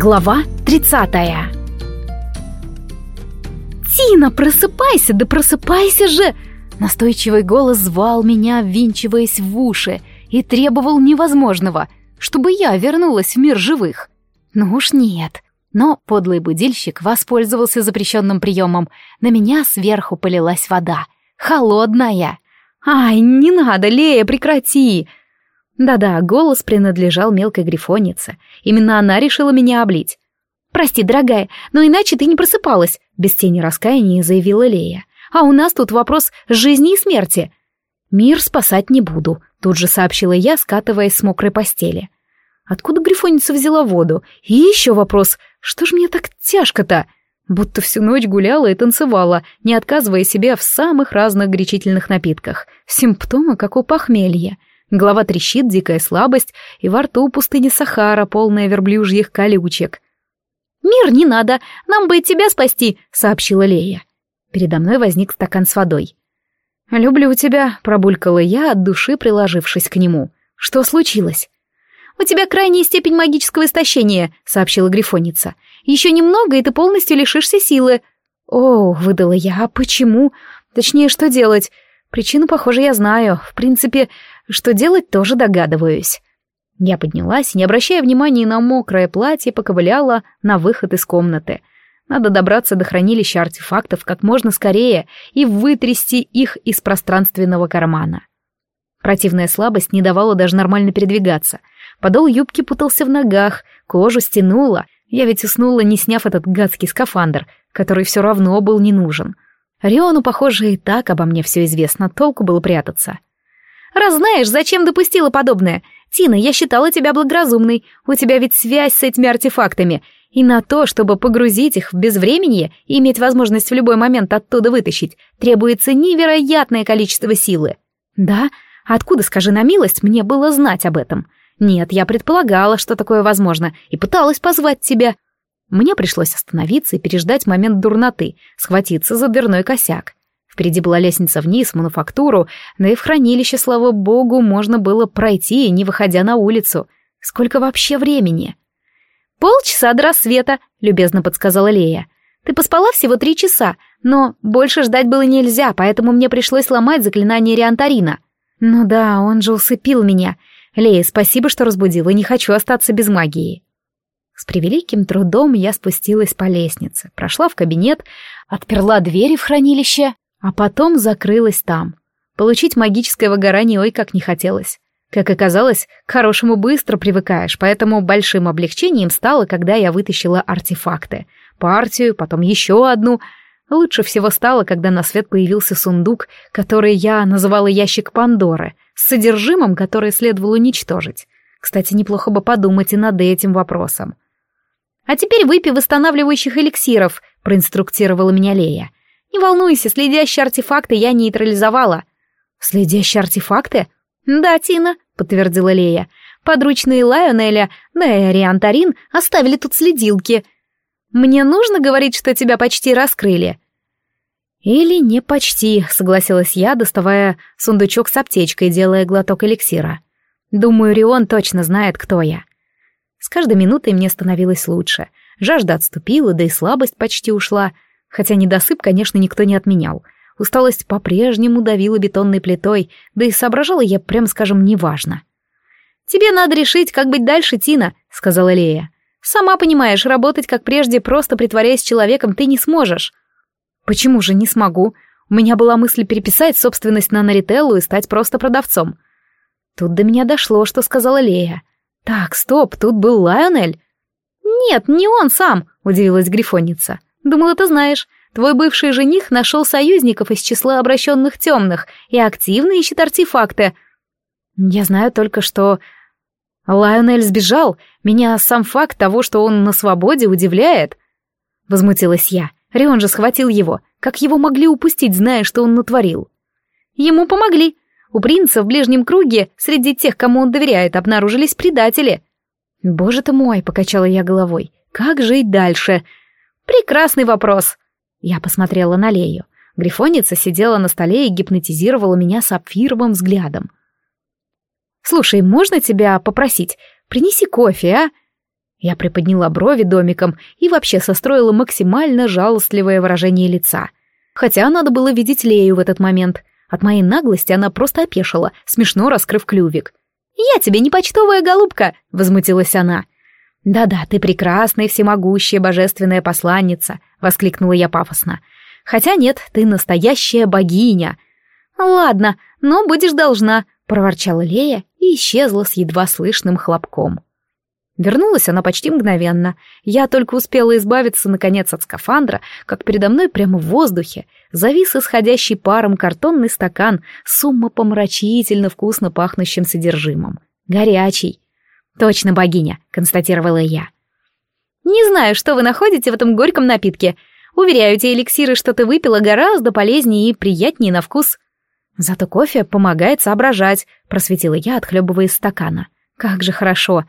Глава 30 «Тина, просыпайся, да просыпайся же!» Настойчивый голос звал меня, ввинчиваясь в уши, и требовал невозможного, чтобы я вернулась в мир живых. Ну уж нет. Но подлый будильщик воспользовался запрещенным приемом. На меня сверху полилась вода. Холодная. «Ай, не надо, Лея, прекрати!» Да-да, голос принадлежал мелкой грифонице. Именно она решила меня облить. «Прости, дорогая, но иначе ты не просыпалась», — без тени раскаяния заявила Лея. «А у нас тут вопрос жизни и смерти». «Мир спасать не буду», — тут же сообщила я, скатываясь с мокрой постели. «Откуда грифоница взяла воду? И еще вопрос, что ж мне так тяжко-то?» Будто всю ночь гуляла и танцевала, не отказывая себе в самых разных горячительных напитках. Симптомы, как у похмелья. Голова трещит, дикая слабость, и во рту пустыня Сахара, полная верблюжьих колючек. «Мир не надо, нам бы тебя спасти», — сообщила Лея. Передо мной возник стакан с водой. «Люблю тебя», — пробулькала я, от души приложившись к нему. «Что случилось?» «У тебя крайняя степень магического истощения», — сообщила Грифоница. «Еще немного, и ты полностью лишишься силы». «О», — выдала я, — «а почему? Точнее, что делать? Причину, похоже, я знаю. В принципе, что делать, тоже догадываюсь. Я поднялась, не обращая внимания на мокрое платье, поковыляла на выход из комнаты. Надо добраться до хранилища артефактов как можно скорее и вытрясти их из пространственного кармана. Противная слабость не давала даже нормально передвигаться. Подол юбки путался в ногах, кожу стянула. Я ведь уснула, не сняв этот гадский скафандр, который все равно был не нужен. Риону, похоже, и так обо мне все известно, толку было прятаться. Раз знаешь, зачем допустила подобное? Тина, я считала тебя благоразумной. У тебя ведь связь с этими артефактами. И на то, чтобы погрузить их в безвременье и иметь возможность в любой момент оттуда вытащить, требуется невероятное количество силы. Да? Откуда, скажи на милость, мне было знать об этом? Нет, я предполагала, что такое возможно, и пыталась позвать тебя. Мне пришлось остановиться и переждать момент дурноты, схватиться за дверной косяк. Впереди была лестница вниз, в мануфактуру, но и в хранилище, слава богу, можно было пройти, не выходя на улицу. Сколько вообще времени? «Полчаса до рассвета», — любезно подсказала Лея. «Ты поспала всего три часа, но больше ждать было нельзя, поэтому мне пришлось ломать заклинание Риантарина». «Ну да, он же усыпил меня. Лея, спасибо, что разбудила, не хочу остаться без магии». С превеликим трудом я спустилась по лестнице, прошла в кабинет, отперла двери в хранилище а потом закрылась там. Получить магическое выгорание ой как не хотелось. Как оказалось, к хорошему быстро привыкаешь, поэтому большим облегчением стало, когда я вытащила артефакты. Партию, потом еще одну. Лучше всего стало, когда на свет появился сундук, который я называла ящик Пандоры, с содержимым, которое следовало уничтожить. Кстати, неплохо бы подумать и над этим вопросом. «А теперь выпей восстанавливающих эликсиров», — проинструктировала меня Лея. Не волнуйся, следящие артефакты я нейтрализовала. Следящие артефакты? Да, Тина, подтвердила Лея. Подручные Лайонеля, да и Ариантарин оставили тут следилки. Мне нужно говорить, что тебя почти раскрыли. Или не почти, согласилась я, доставая сундучок с аптечкой, делая глоток эликсира. Думаю, Рион точно знает, кто я. С каждой минутой мне становилось лучше. Жажда отступила, да и слабость почти ушла — Хотя недосып, конечно, никто не отменял. Усталость по-прежнему давила бетонной плитой, да и соображала я, прям скажем, неважно. «Тебе надо решить, как быть дальше, Тина», — сказала Лея. «Сама понимаешь, работать как прежде, просто притворяясь человеком, ты не сможешь». «Почему же не смогу? У меня была мысль переписать собственность на Нарителлу и стать просто продавцом». Тут до меня дошло, что сказала Лея. «Так, стоп, тут был Лайонель». «Нет, не он сам», — удивилась Грифонница. Думала, ты знаешь. Твой бывший жених нашел союзников из числа обращенных темных и активно ищет артефакты. Я знаю только, что... Лайонель сбежал. Меня сам факт того, что он на свободе, удивляет. Возмутилась я. Рион же схватил его. Как его могли упустить, зная, что он натворил? Ему помогли. У принца в ближнем круге, среди тех, кому он доверяет, обнаружились предатели. «Боже ты мой!» — покачала я головой. «Как жить дальше? Прекрасный вопрос. Я посмотрела на Лею. Грифоница сидела на столе и гипнотизировала меня сапфировым взглядом. «Слушай, можно тебя попросить? Принеси кофе, а?» Я приподняла брови домиком и вообще состроила максимально жалостливое выражение лица. Хотя надо было видеть Лею в этот момент. От моей наглости она просто опешила, смешно раскрыв клювик. «Я тебе не почтовая голубка!» — возмутилась она. «Да-да, ты прекрасная, всемогущая, божественная посланница!» — воскликнула я пафосно. «Хотя нет, ты настоящая богиня!» «Ладно, но будешь должна!» — проворчала Лея и исчезла с едва слышным хлопком. Вернулась она почти мгновенно. Я только успела избавиться, наконец, от скафандра, как передо мной прямо в воздухе завис исходящий паром картонный стакан с умопомрачительно вкусно пахнущим содержимым. Горячий. «Точно богиня», — констатировала я. «Не знаю, что вы находите в этом горьком напитке. Уверяю, те эликсиры, что ты выпила, гораздо полезнее и приятнее на вкус». «Зато кофе помогает соображать», — просветила я, отхлебывая из стакана. «Как же хорошо!»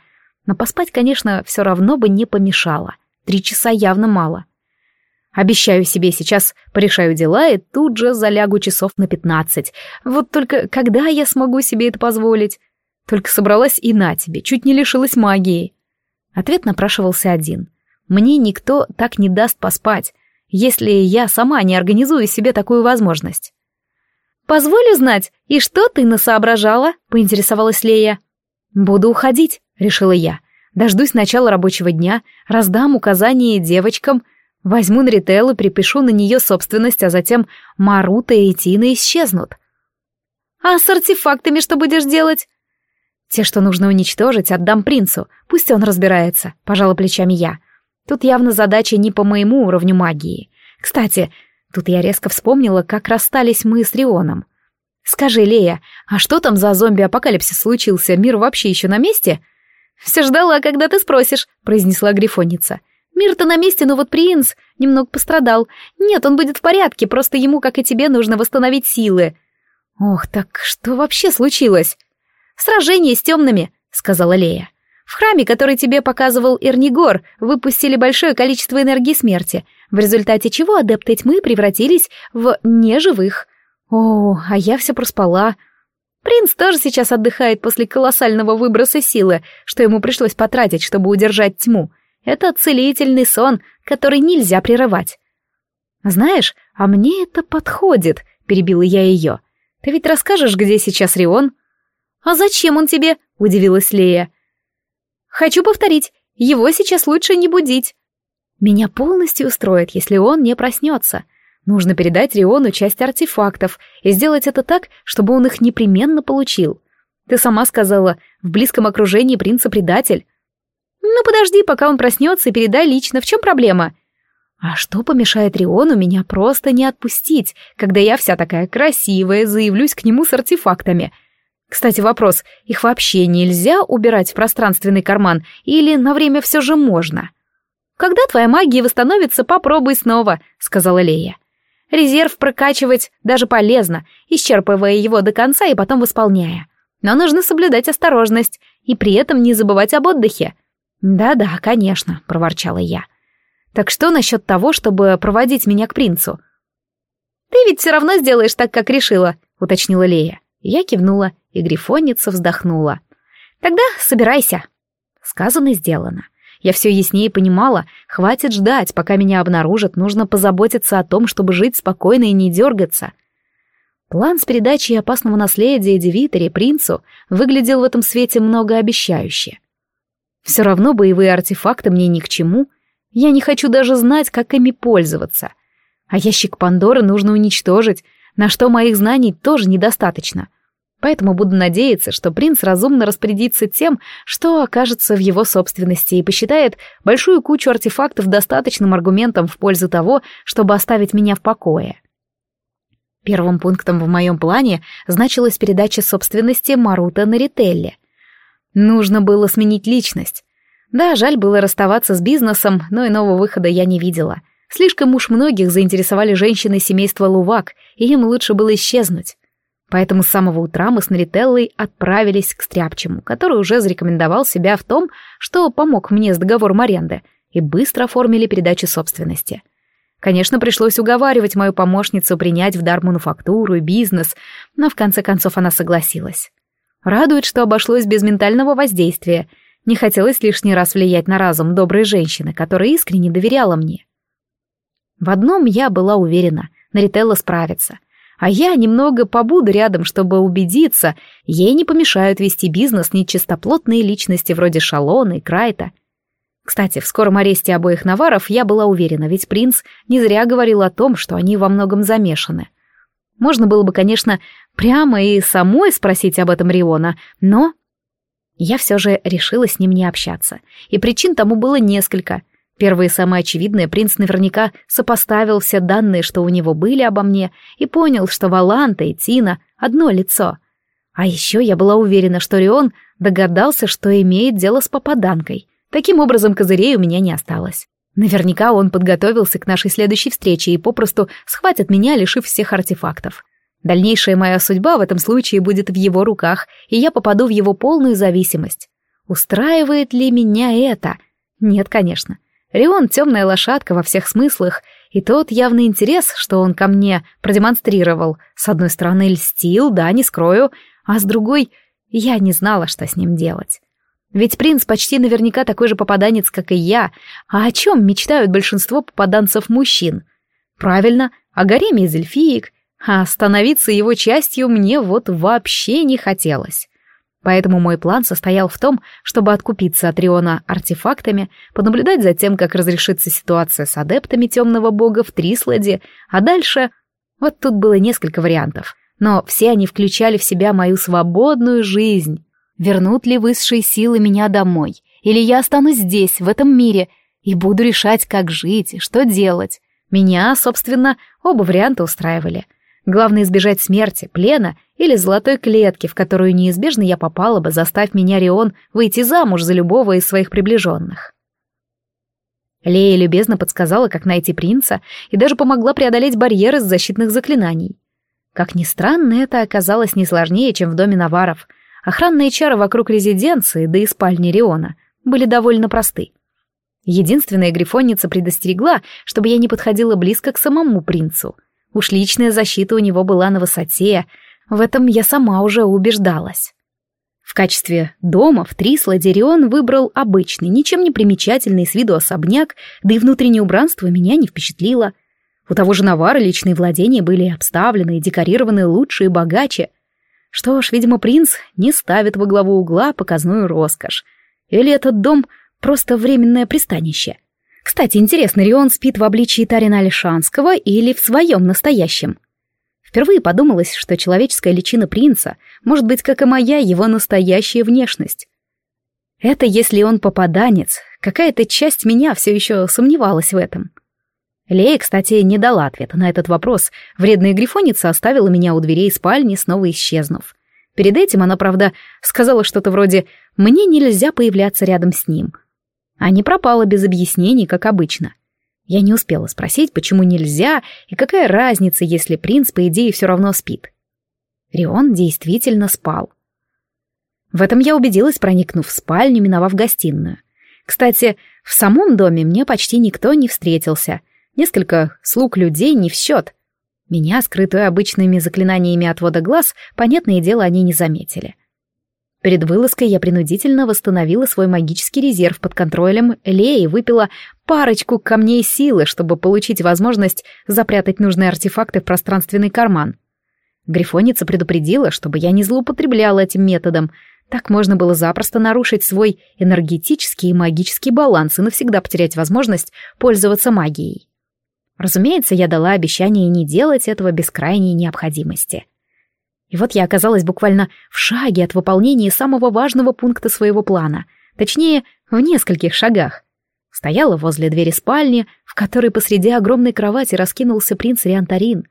Но поспать, конечно, все равно бы не помешало. Три часа явно мало. Обещаю себе, сейчас порешаю дела и тут же залягу часов на пятнадцать. Вот только когда я смогу себе это позволить? Только собралась и на тебе, чуть не лишилась магии. Ответ напрашивался один. Мне никто так не даст поспать, если я сама не организую себе такую возможность. «Позволю знать, и что ты насоображала?» — поинтересовалась Лея. «Буду уходить», — решила я. «Дождусь начала рабочего дня, раздам указания девочкам, возьму Нарителлу, припишу на нее собственность, а затем Марута и Тина исчезнут». «А с артефактами что будешь делать?» «Те, что нужно уничтожить, отдам принцу, пусть он разбирается», — пожала плечами я. «Тут явно задача не по моему уровню магии. Кстати, тут я резко вспомнила, как расстались мы с Рионом. «Скажи, Лея, а что там за зомби-апокалипсис случился? Мир вообще еще на месте?» «Все ждала, когда ты спросишь», — произнесла Грифонница. «Мир-то на месте, но вот принц немного пострадал. Нет, он будет в порядке, просто ему, как и тебе, нужно восстановить силы». «Ох, так что вообще случилось?» «Сражение с темными», — сказала Лея. «В храме, который тебе показывал Эрнигор, выпустили большое количество энергии смерти, в результате чего адепты тьмы превратились в неживых. О, а я все проспала. Принц тоже сейчас отдыхает после колоссального выброса силы, что ему пришлось потратить, чтобы удержать тьму. Это целительный сон, который нельзя прерывать. «Знаешь, а мне это подходит», — перебила я ее. «Ты ведь расскажешь, где сейчас Рион?» «А зачем он тебе?» — удивилась Лея. «Хочу повторить, его сейчас лучше не будить». «Меня полностью устроит, если он не проснется. Нужно передать Риону часть артефактов и сделать это так, чтобы он их непременно получил. Ты сама сказала, в близком окружении принца предатель. Ну подожди, пока он проснется, и передай лично, в чем проблема? А что помешает Риону меня просто не отпустить, когда я вся такая красивая заявлюсь к нему с артефактами? Кстати, вопрос, их вообще нельзя убирать в пространственный карман или на время все же можно? Когда твоя магия восстановится, попробуй снова, сказала Лея. Резерв прокачивать даже полезно, исчерпывая его до конца и потом восполняя. Но нужно соблюдать осторожность и при этом не забывать об отдыхе. «Да-да, конечно», — проворчала я. «Так что насчет того, чтобы проводить меня к принцу?» «Ты ведь все равно сделаешь так, как решила», — уточнила Лея. Я кивнула, и грифонница вздохнула. «Тогда собирайся». Сказано, сделано. Я все яснее понимала, хватит ждать, пока меня обнаружат, нужно позаботиться о том, чтобы жить спокойно и не дергаться. План с передачей опасного наследия Девитере принцу выглядел в этом свете многообещающе. Все равно боевые артефакты мне ни к чему, я не хочу даже знать, как ими пользоваться. А ящик Пандоры нужно уничтожить, на что моих знаний тоже недостаточно — Поэтому буду надеяться, что принц разумно распорядится тем, что окажется в его собственности и посчитает большую кучу артефактов достаточным аргументом в пользу того, чтобы оставить меня в покое. Первым пунктом в моем плане значилась передача собственности Марута на Рителле. Нужно было сменить личность. Да, жаль было расставаться с бизнесом, но иного выхода я не видела. Слишком уж многих заинтересовали женщины семейства Лувак, и им лучше было исчезнуть. Поэтому с самого утра мы с Нарителлой отправились к Стряпчему, который уже зарекомендовал себя в том, что помог мне с договором аренды, и быстро оформили передачу собственности. Конечно, пришлось уговаривать мою помощницу принять в дар мануфактуру и бизнес, но в конце концов она согласилась. Радует, что обошлось без ментального воздействия. Не хотелось лишний раз влиять на разум доброй женщины, которая искренне доверяла мне. В одном я была уверена, Нарителла справится. А я немного побуду рядом, чтобы убедиться, ей не помешают вести бизнес нечистоплотные личности вроде Шалона и Крайта. Кстати, в скором аресте обоих наваров я была уверена, ведь принц не зря говорил о том, что они во многом замешаны. Можно было бы, конечно, прямо и самой спросить об этом Риона, но... Я все же решила с ним не общаться, и причин тому было несколько. Первое и самое очевидное, принц наверняка сопоставил все данные, что у него были обо мне, и понял, что Валанта и Тина — одно лицо. А еще я была уверена, что Рион догадался, что имеет дело с попаданкой. Таким образом, козырей у меня не осталось. Наверняка он подготовился к нашей следующей встрече и попросту схватит меня, лишив всех артефактов. Дальнейшая моя судьба в этом случае будет в его руках, и я попаду в его полную зависимость. Устраивает ли меня это? Нет, конечно. Рион — темная лошадка во всех смыслах, и тот явный интерес, что он ко мне продемонстрировал, с одной стороны льстил, да, не скрою, а с другой — я не знала, что с ним делать. Ведь принц почти наверняка такой же попаданец, как и я. А о чем мечтают большинство попаданцев-мужчин? Правильно, о гареме из эльфиек. А становиться его частью мне вот вообще не хотелось. Поэтому мой план состоял в том, чтобы откупиться от Риона артефактами, понаблюдать за тем, как разрешится ситуация с адептами темного бога в Трисладе, а дальше... Вот тут было несколько вариантов, но все они включали в себя мою свободную жизнь. Вернут ли высшие силы меня домой? Или я останусь здесь, в этом мире, и буду решать, как жить, что делать? Меня, собственно, оба варианта устраивали. Главное избежать смерти, плена или золотой клетки, в которую неизбежно я попала бы, заставь меня, Рион, выйти замуж за любого из своих приближенных. Лея любезно подсказала, как найти принца, и даже помогла преодолеть барьер из защитных заклинаний. Как ни странно, это оказалось не сложнее, чем в доме Наваров — Охранные чары вокруг резиденции, да и спальни Риона, были довольно просты. Единственная грифонница предостерегла, чтобы я не подходила близко к самому принцу. Уж личная защита у него была на высоте, в этом я сама уже убеждалась. В качестве дома в Трисладе Рион выбрал обычный, ничем не примечательный с виду особняк, да и внутреннее убранство меня не впечатлило. У того же Навара личные владения были обставлены и декорированы лучше и богаче — что ж, видимо, принц не ставит во главу угла показную роскошь. Или этот дом просто временное пристанище. Кстати, интересно, Рион спит в обличии Тарина Алишанского или в своем настоящем? Впервые подумалось, что человеческая личина принца может быть, как и моя, его настоящая внешность. Это если он попаданец, какая-то часть меня все еще сомневалась в этом. Лея, кстати, не дала ответа на этот вопрос. Вредная грифоница оставила меня у дверей спальни, снова исчезнув. Перед этим она, правда, сказала что-то вроде «мне нельзя появляться рядом с ним». А не пропала без объяснений, как обычно. Я не успела спросить, почему нельзя, и какая разница, если принц, по идее, все равно спит. Рион действительно спал. В этом я убедилась, проникнув в спальню, миновав гостиную. Кстати, в самом доме мне почти никто не встретился — Несколько слуг людей не в счет. Меня, скрытую обычными заклинаниями отвода глаз, понятное дело, они не заметили. Перед вылазкой я принудительно восстановила свой магический резерв под контролем Леи и выпила парочку камней силы, чтобы получить возможность запрятать нужные артефакты в пространственный карман. Грифоница предупредила, чтобы я не злоупотребляла этим методом. Так можно было запросто нарушить свой энергетический и магический баланс и навсегда потерять возможность пользоваться магией. Разумеется, я дала обещание не делать этого без крайней необходимости. И вот я оказалась буквально в шаге от выполнения самого важного пункта своего плана, точнее, в нескольких шагах. Стояла возле двери спальни, в которой посреди огромной кровати раскинулся принц Риантарин.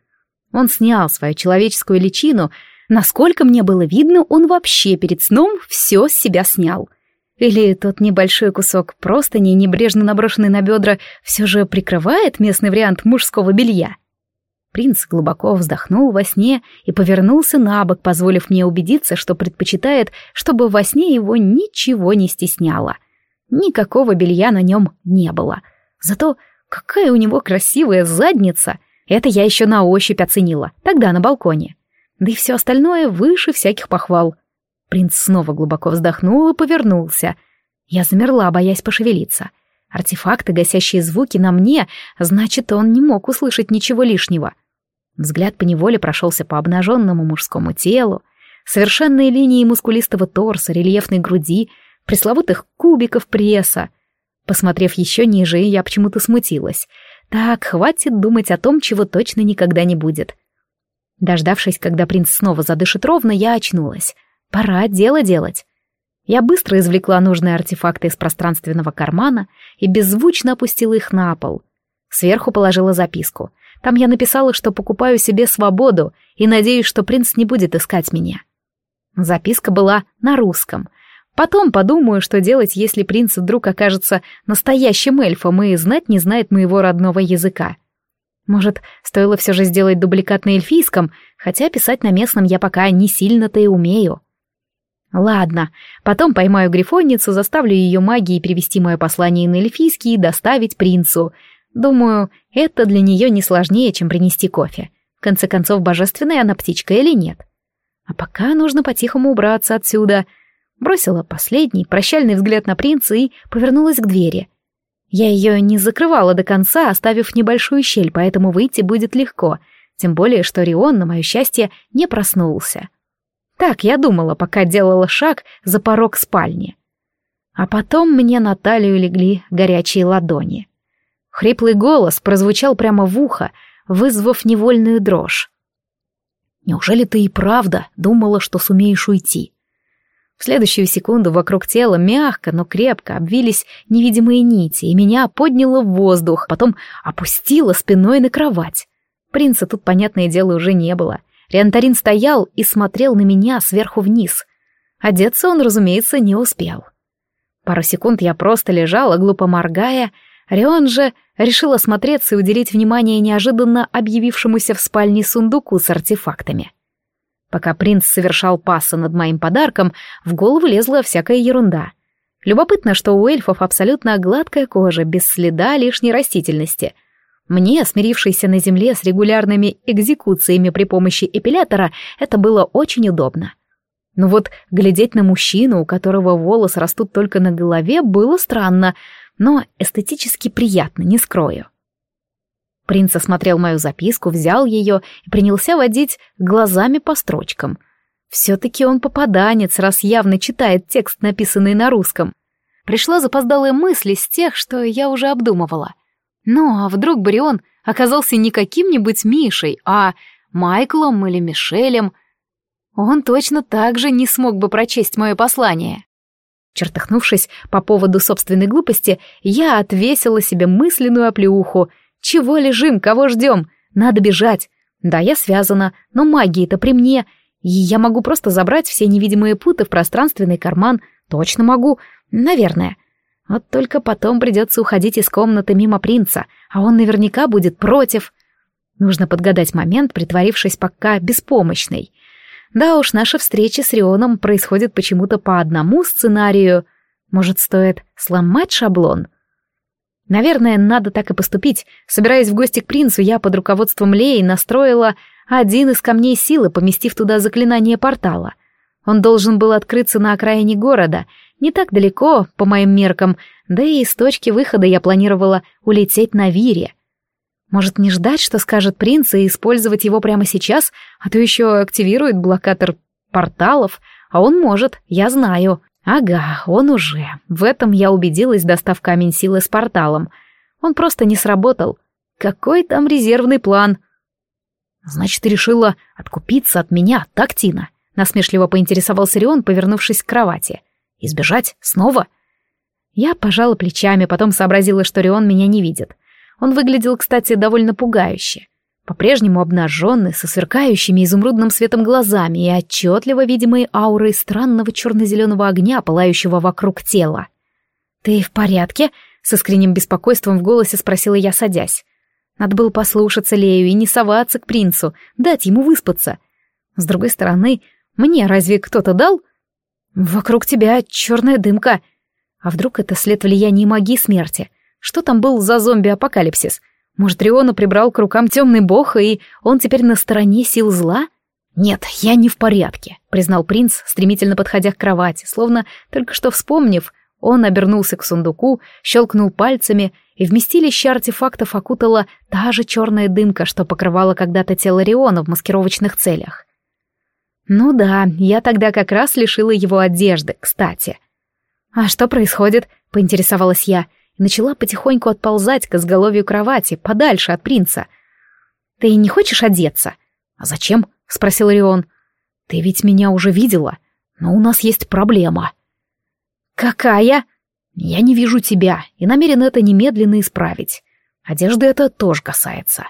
Он снял свою человеческую личину, насколько мне было видно, он вообще перед сном все с себя снял — или тот небольшой кусок простыни, небрежно наброшенный на бедра, все же прикрывает местный вариант мужского белья? Принц глубоко вздохнул во сне и повернулся на бок, позволив мне убедиться, что предпочитает, чтобы во сне его ничего не стесняло. Никакого белья на нем не было. Зато какая у него красивая задница! Это я еще на ощупь оценила, тогда на балконе. Да и все остальное выше всяких похвал — Принц снова глубоко вздохнул и повернулся. Я замерла, боясь пошевелиться. Артефакты, гасящие звуки на мне, значит, он не мог услышать ничего лишнего. Взгляд поневоле прошелся по обнаженному мужскому телу, совершенные линии мускулистого торса, рельефной груди, пресловутых кубиков пресса. Посмотрев еще ниже, я почему-то смутилась. Так, хватит думать о том, чего точно никогда не будет. Дождавшись, когда принц снова задышит ровно, я очнулась. Пора дело делать. Я быстро извлекла нужные артефакты из пространственного кармана и беззвучно опустила их на пол. Сверху положила записку. Там я написала, что покупаю себе свободу и надеюсь, что принц не будет искать меня. Записка была на русском. Потом подумаю, что делать, если принц вдруг окажется настоящим эльфом и знать не знает моего родного языка. Может, стоило все же сделать дубликат на эльфийском, хотя писать на местном я пока не сильно-то и умею. Ладно, потом поймаю грифонницу, заставлю ее магией перевести мое послание на эльфийский и доставить принцу. Думаю, это для нее не сложнее, чем принести кофе. В конце концов, божественная она птичка или нет. А пока нужно по-тихому убраться отсюда. Бросила последний прощальный взгляд на принца и повернулась к двери. Я ее не закрывала до конца, оставив небольшую щель, поэтому выйти будет легко, тем более, что Рион, на мое счастье, не проснулся. Так я думала, пока делала шаг за порог спальни. А потом мне на талию легли горячие ладони. Хриплый голос прозвучал прямо в ухо, вызвав невольную дрожь. «Неужели ты и правда думала, что сумеешь уйти?» В следующую секунду вокруг тела мягко, но крепко обвились невидимые нити, и меня подняло в воздух, потом опустило спиной на кровать. Принца тут, понятное дело, уже не было. Риантарин стоял и смотрел на меня сверху вниз. Одеться он, разумеется, не успел. Пару секунд я просто лежала, глупо моргая. Рион же решил осмотреться и уделить внимание неожиданно объявившемуся в спальне сундуку с артефактами. Пока принц совершал пассы над моим подарком, в голову лезла всякая ерунда. Любопытно, что у эльфов абсолютно гладкая кожа, без следа лишней растительности — мне, смирившейся на земле с регулярными экзекуциями при помощи эпилятора, это было очень удобно. Но вот глядеть на мужчину, у которого волосы растут только на голове, было странно, но эстетически приятно, не скрою. Принц осмотрел мою записку, взял ее и принялся водить глазами по строчкам. Все-таки он попаданец, раз явно читает текст, написанный на русском. Пришла запоздалая мысль из тех, что я уже обдумывала. Ну, а вдруг Барион оказался не каким-нибудь Мишей, а Майклом или Мишелем? Он точно так же не смог бы прочесть мое послание. Чертыхнувшись по поводу собственной глупости, я отвесила себе мысленную оплеуху. Чего лежим, кого ждем? Надо бежать. Да, я связана, но магия-то при мне, и я могу просто забрать все невидимые путы в пространственный карман. Точно могу. Наверное. Вот только потом придется уходить из комнаты мимо принца, а он наверняка будет против. Нужно подгадать момент, притворившись пока беспомощной. Да уж, наша встреча с Рионом происходит почему-то по одному сценарию. Может, стоит сломать шаблон? Наверное, надо так и поступить. Собираясь в гости к принцу, я под руководством Леи настроила один из камней силы, поместив туда заклинание портала. Он должен был открыться на окраине города — не так далеко, по моим меркам, да и с точки выхода я планировала улететь на Вире. Может, не ждать, что скажет принц, и использовать его прямо сейчас, а то еще активирует блокатор порталов, а он может, я знаю. Ага, он уже. В этом я убедилась, достав камень силы с порталом. Он просто не сработал. Какой там резервный план? Значит, решила откупиться от меня, так, Тина? Насмешливо поинтересовался Рион, повернувшись к кровати. Избежать? Снова? Я пожала плечами, потом сообразила, что Рион меня не видит. Он выглядел, кстати, довольно пугающе. По-прежнему обнаженный, со сверкающими изумрудным светом глазами и отчетливо видимой аурой странного черно-зеленого огня, пылающего вокруг тела. «Ты в порядке?» — с искренним беспокойством в голосе спросила я, садясь. Надо было послушаться Лею и не соваться к принцу, дать ему выспаться. С другой стороны, мне разве кто-то дал? «Вокруг тебя черная дымка. А вдруг это след влияния магии смерти? Что там был за зомби-апокалипсис? Может, Риона прибрал к рукам темный бог, и он теперь на стороне сил зла?» «Нет, я не в порядке», — признал принц, стремительно подходя к кровати, словно только что вспомнив Он обернулся к сундуку, щелкнул пальцами, и вместилище артефактов окутала та же черная дымка, что покрывала когда-то тело Риона в маскировочных целях. Ну да, я тогда как раз лишила его одежды, кстати. «А что происходит?» — поинтересовалась я, и начала потихоньку отползать к изголовью кровати, подальше от принца. «Ты не хочешь одеться?» «А зачем?» — спросил Рион. «Ты ведь меня уже видела, но у нас есть проблема». «Какая?» «Я не вижу тебя и намерен это немедленно исправить. Одежды это тоже касается».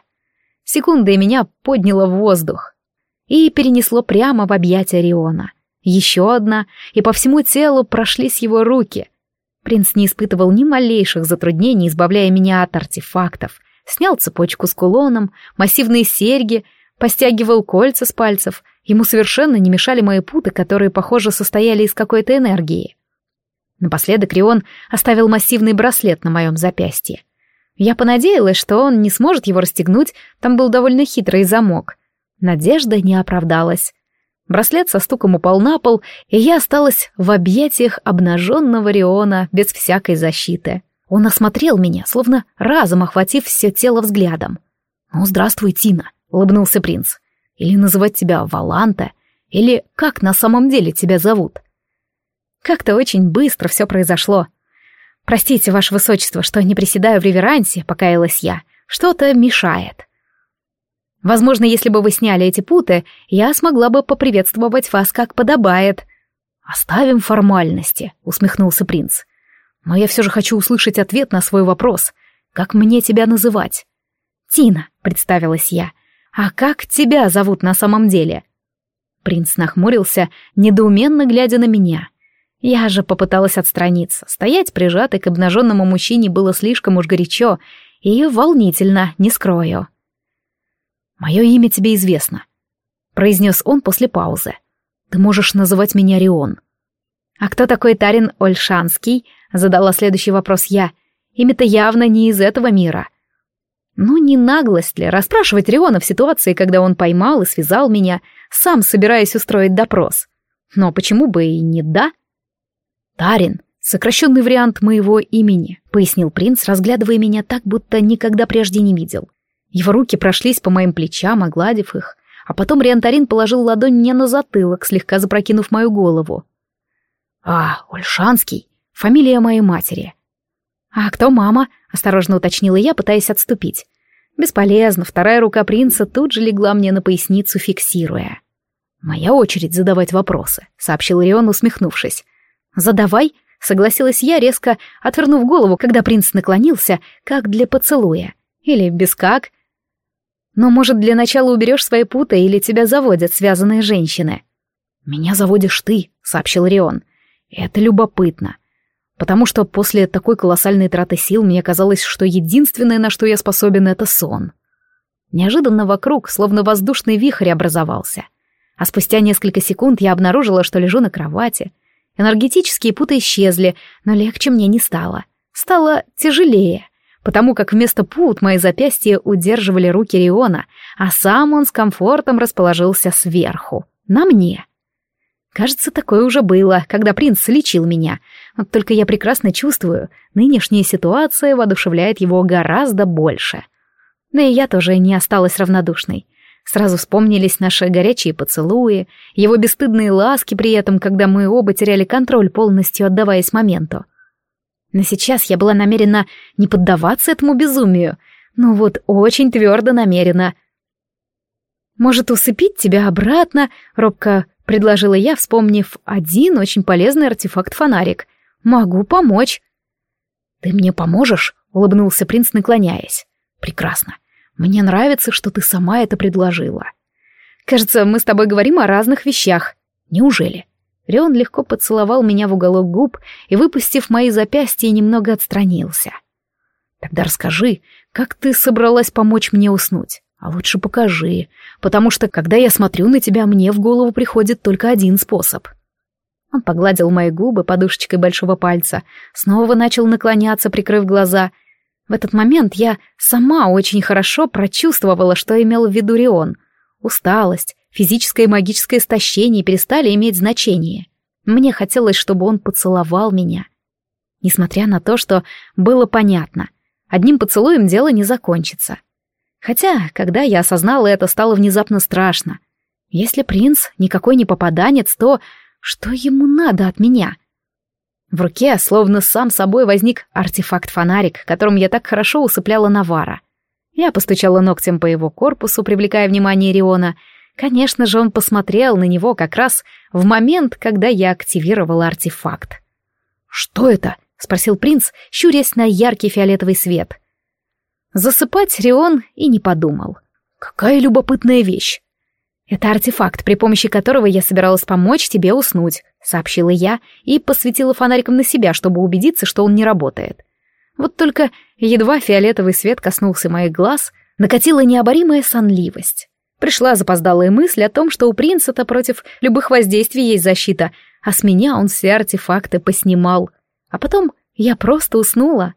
Секунда и меня подняло в воздух и перенесло прямо в объятия Риона. Еще одна, и по всему телу прошлись его руки. Принц не испытывал ни малейших затруднений, избавляя меня от артефактов. Снял цепочку с кулоном, массивные серьги, постягивал кольца с пальцев. Ему совершенно не мешали мои путы, которые, похоже, состояли из какой-то энергии. Напоследок Рион оставил массивный браслет на моем запястье. Я понадеялась, что он не сможет его расстегнуть, там был довольно хитрый замок. Надежда не оправдалась. Браслет со стуком упал на пол, и я осталась в объятиях обнаженного Риона без всякой защиты. Он осмотрел меня, словно разом охватив все тело взглядом. «Ну, здравствуй, Тина», — улыбнулся принц. «Или называть тебя Валанта, или как на самом деле тебя зовут?» Как-то очень быстро все произошло. «Простите, ваше высочество, что не приседаю в реверансе», — покаялась я. «Что-то мешает». Возможно, если бы вы сняли эти путы, я смогла бы поприветствовать вас как подобает. Оставим формальности, усмехнулся принц. Но я все же хочу услышать ответ на свой вопрос. Как мне тебя называть? Тина, представилась я. А как тебя зовут на самом деле? Принц нахмурился, недоуменно глядя на меня. Я же попыталась отстраниться. Стоять прижатой к обнаженному мужчине было слишком уж горячо и волнительно, не скрою. «Мое имя тебе известно», — произнес он после паузы. «Ты можешь называть меня Рион». «А кто такой Тарин Ольшанский?» — задала следующий вопрос я. «Имя-то явно не из этого мира». Ну, не наглость ли расспрашивать Риона в ситуации, когда он поймал и связал меня, сам собираясь устроить допрос? Но почему бы и не да? «Тарин — сокращенный вариант моего имени», — пояснил принц, разглядывая меня так, будто никогда прежде не видел. Его руки прошлись по моим плечам, огладив их, а потом Риантарин положил ладонь мне на затылок, слегка запрокинув мою голову. «А, Ольшанский, фамилия моей матери». «А кто мама?» — осторожно уточнила я, пытаясь отступить. Бесполезно, вторая рука принца тут же легла мне на поясницу, фиксируя. «Моя очередь задавать вопросы», — сообщил Рион, усмехнувшись. «Задавай», — согласилась я, резко отвернув голову, когда принц наклонился, как для поцелуя. Или без как, но, может, для начала уберешь свои путы или тебя заводят связанные женщины?» «Меня заводишь ты», — сообщил Рион. «Это любопытно. Потому что после такой колоссальной траты сил мне казалось, что единственное, на что я способен, — это сон». Неожиданно вокруг, словно воздушный вихрь, образовался. А спустя несколько секунд я обнаружила, что лежу на кровати. Энергетические путы исчезли, но легче мне не стало. Стало тяжелее потому как вместо пут мои запястья удерживали руки Риона, а сам он с комфортом расположился сверху, на мне. Кажется, такое уже было, когда принц лечил меня. Вот только я прекрасно чувствую, нынешняя ситуация воодушевляет его гораздо больше. Да и я тоже не осталась равнодушной. Сразу вспомнились наши горячие поцелуи, его бесстыдные ласки при этом, когда мы оба теряли контроль, полностью отдаваясь моменту. Но сейчас я была намерена не поддаваться этому безумию, но вот очень твердо намерена. «Может, усыпить тебя обратно?» — робко предложила я, вспомнив один очень полезный артефакт-фонарик. «Могу помочь». «Ты мне поможешь?» — улыбнулся принц, наклоняясь. «Прекрасно. Мне нравится, что ты сама это предложила. Кажется, мы с тобой говорим о разных вещах. Неужели?» Рион легко поцеловал меня в уголок губ и, выпустив мои запястья, немного отстранился. «Тогда расскажи, как ты собралась помочь мне уснуть? А лучше покажи, потому что, когда я смотрю на тебя, мне в голову приходит только один способ». Он погладил мои губы подушечкой большого пальца, снова начал наклоняться, прикрыв глаза. В этот момент я сама очень хорошо прочувствовала, что имел в виду Рион. Усталость, Физическое и магическое истощение перестали иметь значение. Мне хотелось, чтобы он поцеловал меня. Несмотря на то, что было понятно, одним поцелуем дело не закончится. Хотя, когда я осознала это, стало внезапно страшно. Если принц никакой не попаданец, то что ему надо от меня? В руке словно сам собой возник артефакт-фонарик, которым я так хорошо усыпляла Навара. Я постучала ногтем по его корпусу, привлекая внимание Риона. Конечно же, он посмотрел на него как раз в момент, когда я активировала артефакт. «Что это?» — спросил принц, щурясь на яркий фиолетовый свет. Засыпать Рион и не подумал. «Какая любопытная вещь!» «Это артефакт, при помощи которого я собиралась помочь тебе уснуть», — сообщила я и посветила фонариком на себя, чтобы убедиться, что он не работает. Вот только едва фиолетовый свет коснулся моих глаз, накатила необоримая сонливость. Пришла запоздалая мысль о том, что у принца-то против любых воздействий есть защита, а с меня он все артефакты поснимал. А потом я просто уснула.